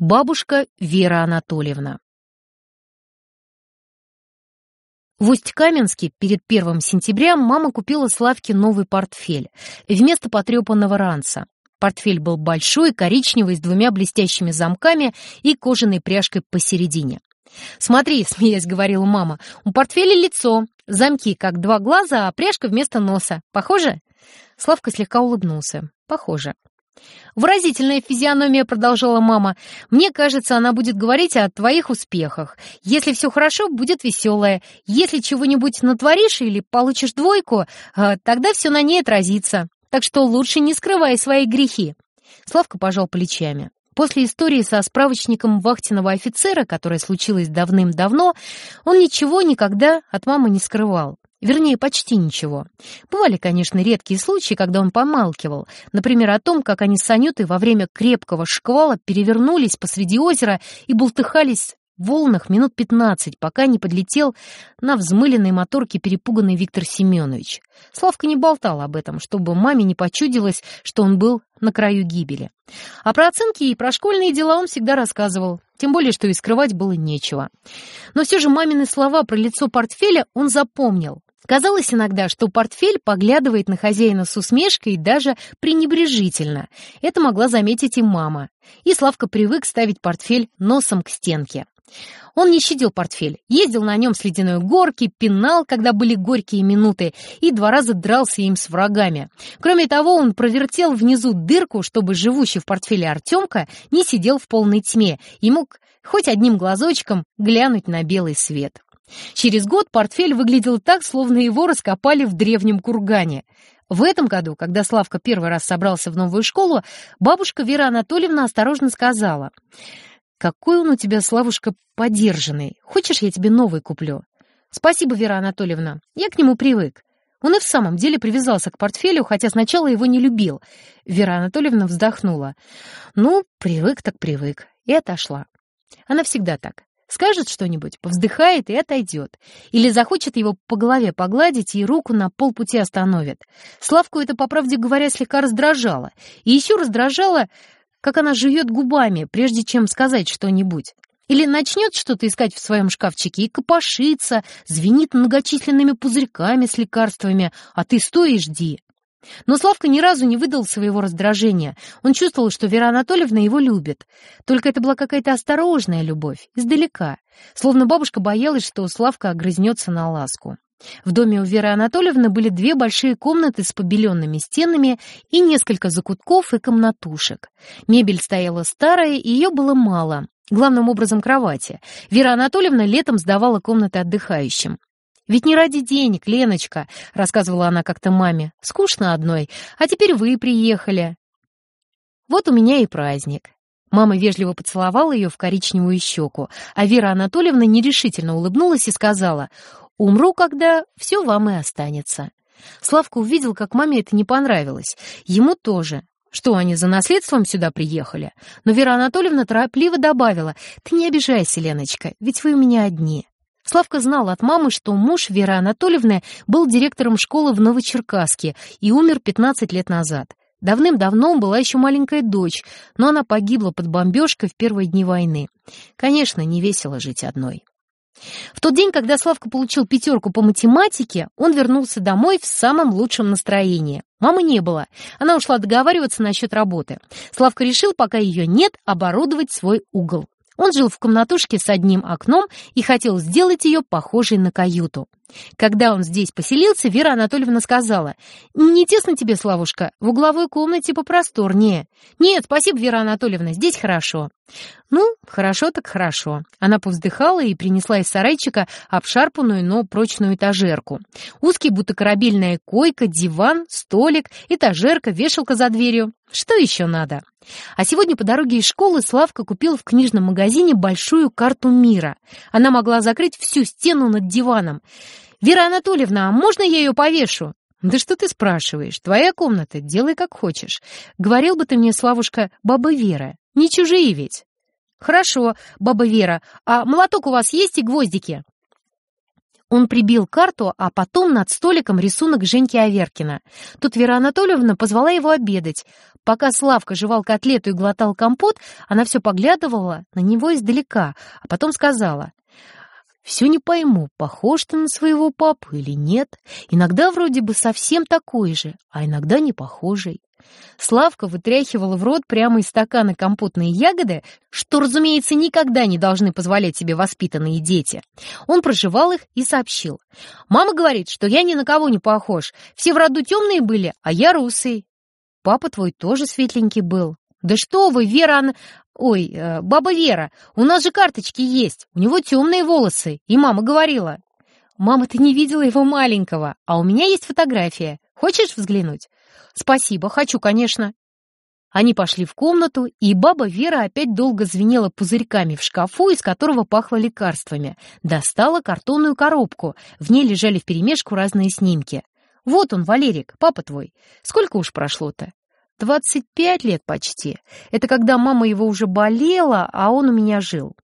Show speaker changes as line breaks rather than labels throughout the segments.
Бабушка Вера Анатольевна. В Усть-Каменске перед первым сентября мама купила Славке новый портфель вместо потрепанного ранца. Портфель был большой, коричневый, с двумя блестящими замками и кожаной пряжкой посередине. «Смотри», — смеясь говорила мама, — «у портфеля лицо, замки как два глаза, а пряжка вместо носа. Похоже?» Славка слегка улыбнулся. «Похоже». «Выразительная физиономия», — продолжала мама. «Мне кажется, она будет говорить о твоих успехах. Если все хорошо, будет веселая. Если чего-нибудь натворишь или получишь двойку, э, тогда все на ней отразится. Так что лучше не скрывай свои грехи». Славка пожал плечами. После истории со справочником вахтенного офицера, которая случилась давным-давно, он ничего никогда от мамы не скрывал. Вернее, почти ничего. Бывали, конечно, редкие случаи, когда он помалкивал. Например, о том, как они с Анютой во время крепкого шквала перевернулись посреди озера и бултыхались в волнах минут пятнадцать, пока не подлетел на взмыленной моторке перепуганный Виктор Семенович. Славка не болтал об этом, чтобы маме не почудилось, что он был на краю гибели. А про оценки и про школьные дела он всегда рассказывал, тем более, что и скрывать было нечего. Но все же мамины слова про лицо портфеля он запомнил. Казалось иногда, что портфель поглядывает на хозяина с усмешкой даже пренебрежительно. Это могла заметить и мама. И Славка привык ставить портфель носом к стенке. Он не щадил портфель, ездил на нем с ледяной горки, пинал, когда были горькие минуты, и два раза дрался им с врагами. Кроме того, он провертел внизу дырку, чтобы живущий в портфеле Артемка не сидел в полной тьме и мог хоть одним глазочком глянуть на белый свет. Через год портфель выглядел так, словно его раскопали в древнем кургане. В этом году, когда Славка первый раз собрался в новую школу, бабушка Вера Анатольевна осторожно сказала, «Какой он у тебя, Славушка, подержанный. Хочешь, я тебе новый куплю?» «Спасибо, Вера Анатольевна, я к нему привык». Он и в самом деле привязался к портфелю, хотя сначала его не любил. Вера Анатольевна вздохнула. «Ну, привык так привык». И отошла. Она всегда так. Скажет что-нибудь, повздыхает и отойдет. Или захочет его по голове погладить и руку на полпути остановит. Славку это, по правде говоря, слегка раздражало. И еще раздражало, как она жует губами, прежде чем сказать что-нибудь. Или начнет что-то искать в своем шкафчике и копошится, звенит многочисленными пузырьками с лекарствами, а ты стой и жди. Но Славка ни разу не выдал своего раздражения. Он чувствовал, что Вера Анатольевна его любит. Только это была какая-то осторожная любовь, издалека. Словно бабушка боялась, что Славка огрызнется на ласку. В доме у Веры Анатольевны были две большие комнаты с побеленными стенами и несколько закутков и комнатушек. Мебель стояла старая, и ее было мало. Главным образом кровати. Вера Анатольевна летом сдавала комнаты отдыхающим. «Ведь не ради денег, Леночка», — рассказывала она как-то маме. «Скучно одной, а теперь вы приехали». «Вот у меня и праздник». Мама вежливо поцеловала ее в коричневую щеку, а Вера Анатольевна нерешительно улыбнулась и сказала, «Умру, когда все вам и останется». Славка увидел, как маме это не понравилось. Ему тоже. Что, они за наследством сюда приехали? Но Вера Анатольевна торопливо добавила, «Ты не обижайся, Леночка, ведь вы у меня одни». Славка знал от мамы, что муж Веры Анатольевны был директором школы в Новочеркасске и умер 15 лет назад. Давным-давно была еще маленькая дочь, но она погибла под бомбежкой в первые дни войны. Конечно, не весело жить одной. В тот день, когда Славка получил пятерку по математике, он вернулся домой в самом лучшем настроении. Мамы не было. Она ушла договариваться насчет работы. Славка решил, пока ее нет, оборудовать свой угол. Он жил в комнатушке с одним окном и хотел сделать ее похожей на каюту. Когда он здесь поселился, Вера Анатольевна сказала, «Не тесно тебе, Славушка, в угловой комнате попросторнее». «Нет, спасибо, Вера Анатольевна, здесь хорошо». «Ну, хорошо так хорошо». Она повздыхала и принесла из сарайчика обшарпанную, но прочную этажерку. Узкий, будто корабельная койка, диван, столик, этажерка, вешалка за дверью. Что еще надо? А сегодня по дороге из школы Славка купил в книжном магазине большую карту мира. Она могла закрыть всю стену над диваном. «Вера Анатольевна, а можно я ее повешу?» «Да что ты спрашиваешь? Твоя комната, делай как хочешь. Говорил бы ты мне, Славушка, баба Вера. Не чужие ведь». «Хорошо, баба Вера. А молоток у вас есть и гвоздики?» Он прибил карту, а потом над столиком рисунок Женьки Аверкина. Тут Вера Анатольевна позвала его обедать. Пока Славка жевал котлету и глотал компот, она все поглядывала на него издалека, а потом сказала, «Все не пойму, похож ты на своего папу или нет. Иногда вроде бы совсем такой же, а иногда не похожий». Славка вытряхивала в рот прямо из стакана компотные ягоды, что, разумеется, никогда не должны позволять себе воспитанные дети. Он проживал их и сообщил. «Мама говорит, что я ни на кого не похож. Все в роду темные были, а я русый». «Папа твой тоже светленький был». «Да что вы, Вера, Ан... ой, э, баба Вера, у нас же карточки есть, у него темные волосы, и мама говорила». «Мама, ты не видела его маленького, а у меня есть фотография. Хочешь взглянуть?» «Спасибо, хочу, конечно». Они пошли в комнату, и баба Вера опять долго звенела пузырьками в шкафу, из которого пахло лекарствами. Достала картонную коробку, в ней лежали вперемешку разные снимки. «Вот он, Валерик, папа твой. Сколько уж прошло-то?» «Двадцать пять лет почти. Это когда мама его уже болела, а он у меня жил».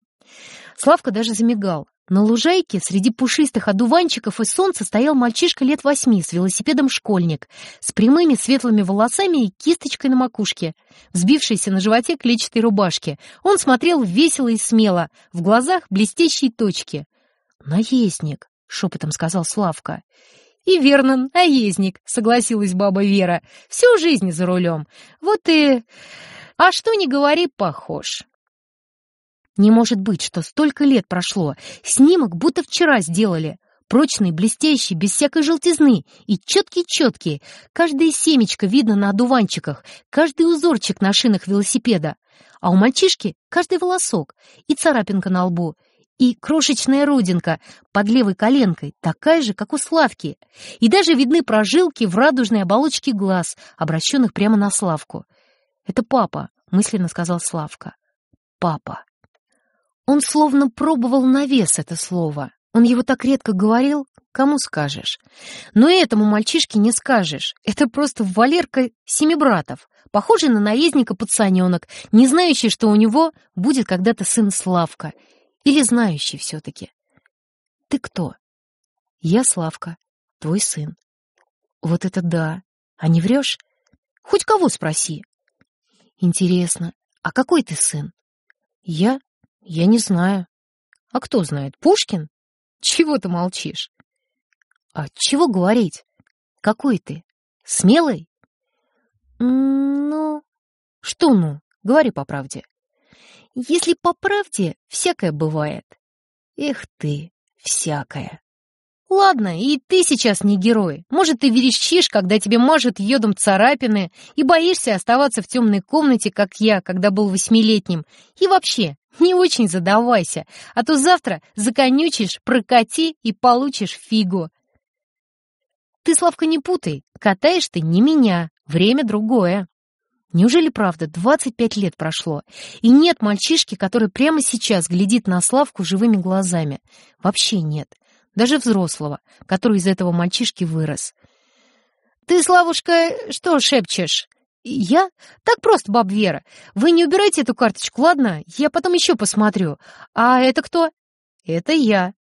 Славка даже замигал. На лужайке среди пушистых одуванчиков и солнца стоял мальчишка лет восьми с велосипедом школьник, с прямыми светлыми волосами и кисточкой на макушке, взбившейся на животе клетчатой рубашки. Он смотрел весело и смело, в глазах блестящие точки. «Наездник», — шепотом сказал Славка. «И верно, наездник», — согласилась баба Вера. «Всю жизнь за рулем. Вот и... А что не говори, похож». Не может быть, что столько лет прошло. Снимок будто вчера сделали. Прочный, блестящий, без всякой желтизны. И четкий-четкий. Каждое семечко видно на одуванчиках. Каждый узорчик на шинах велосипеда. А у мальчишки каждый волосок. И царапинка на лбу. И крошечная родинка под левой коленкой, такая же, как у Славки. И даже видны прожилки в радужной оболочке глаз, обращенных прямо на Славку. «Это папа», — мысленно сказал Славка. «Папа». Он словно пробовал на вес это слово. Он его так редко говорил, кому скажешь. Но этому мальчишке не скажешь. Это просто Валерка Семибратов, похожий на наездника пацаненок, не знающий, что у него будет когда-то сын Славка. Или знающий все-таки. Ты кто? Я Славка, твой сын. Вот это да. А не врешь? Хоть кого спроси. Интересно, а какой ты сын? Я я не знаю. А кто знает? Пушкин? Чего ты молчишь? А чего говорить? Какой ты? Смелый? Ну, что ну? Говори по правде. Если по правде, всякое бывает. Эх ты, всякое. Ладно, и ты сейчас не герой. Может, ты верещишь, когда тебе мажут йодом царапины, и боишься оставаться в темной комнате, как я, когда был восьмилетним. И вообще, не очень задавайся, а то завтра законючишь, прокати и получишь фигу. Ты, Славка, не путай, катаешь ты не меня, время другое. Неужели правда, 25 лет прошло, и нет мальчишки, который прямо сейчас глядит на Славку живыми глазами? Вообще нет даже взрослого, который из этого мальчишки вырос. «Ты, Славушка, что шепчешь?» «Я? Так просто, баб Вера. Вы не убирайте эту карточку, ладно? Я потом еще посмотрю. А это кто?» «Это я».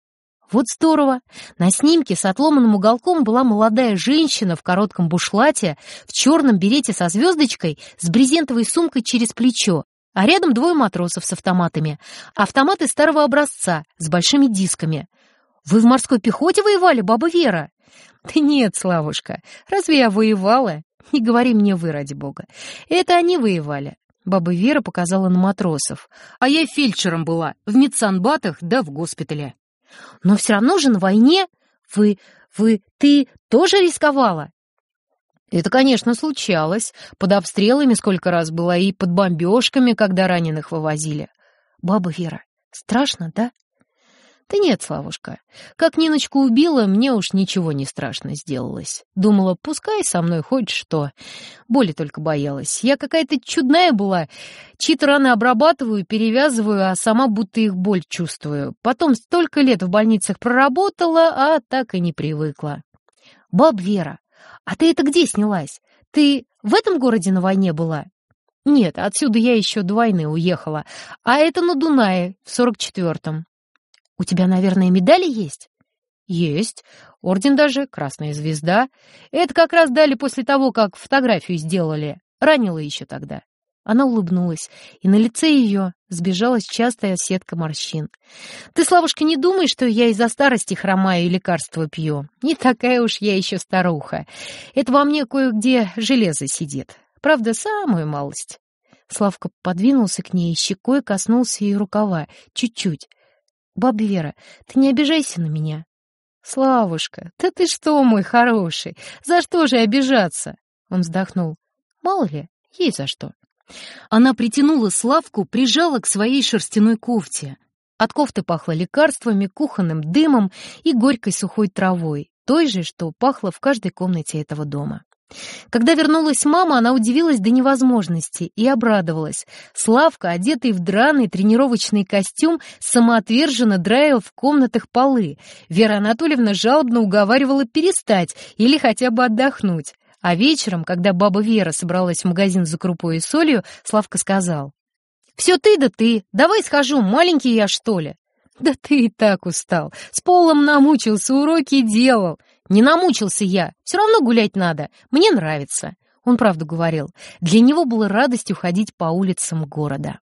Вот здорово. На снимке с отломанным уголком была молодая женщина в коротком бушлате, в черном берете со звездочкой, с брезентовой сумкой через плечо, а рядом двое матросов с автоматами. Автоматы старого образца, с большими дисками. Вы в морской пехоте воевали, баба Вера? Да нет, Славушка, разве я воевала? Не говори мне вы, ради бога. Это они воевали. Баба Вера показала на матросов. А я фельдшером была, в медсанбатах да в госпитале. Но все равно же на войне вы, вы, ты тоже рисковала? Это, конечно, случалось. Под обстрелами сколько раз было и под бомбежками, когда раненых вывозили. Баба Вера, страшно, да? Да нет, Славушка, как Ниночку убила, мне уж ничего не страшно сделалось. Думала, пускай со мной хоть что. Боли только боялась. Я какая-то чудная была. Чьи-то раны обрабатываю, перевязываю, а сама будто их боль чувствую. Потом столько лет в больницах проработала, а так и не привыкла. Баб Вера, а ты это где снялась? Ты в этом городе на войне была? Нет, отсюда я еще до войны уехала. А это на Дунае, в сорок четвертом. У тебя, наверное, медали есть? Есть. Орден даже, красная звезда. Это как раз дали после того, как фотографию сделали. Ранила еще тогда. Она улыбнулась, и на лице ее сбежалась частая сетка морщин. «Ты, Славушка, не думай, что я из-за старости хромаю и лекарства пью. Не такая уж я еще старуха. Это во мне кое-где железо сидит. Правда, самую малость». Славка подвинулся к ней щекой коснулся ее рукава. Чуть-чуть. «Баба Вера, ты не обижайся на меня». «Славушка, да ты что, мой хороший? За что же обижаться?» Он вздохнул. «Мало ли, ей за что». Она притянула Славку, прижала к своей шерстяной кофте. От кофты пахло лекарствами, кухонным дымом и горькой сухой травой, той же, что пахло в каждой комнате этого дома. Когда вернулась мама, она удивилась до невозможности и обрадовалась. Славка, одетый в драный тренировочный костюм, самоотверженно драил в комнатах полы. Вера Анатольевна жалобно уговаривала перестать или хотя бы отдохнуть. А вечером, когда баба Вера собралась в магазин за крупой и солью, Славка сказал. «Все ты да ты, давай схожу, маленький я, что ли?» «Да ты и так устал, с полом намучился, уроки делал». «Не намучился я, все равно гулять надо, мне нравится». Он правду говорил, для него было радостью ходить по улицам города.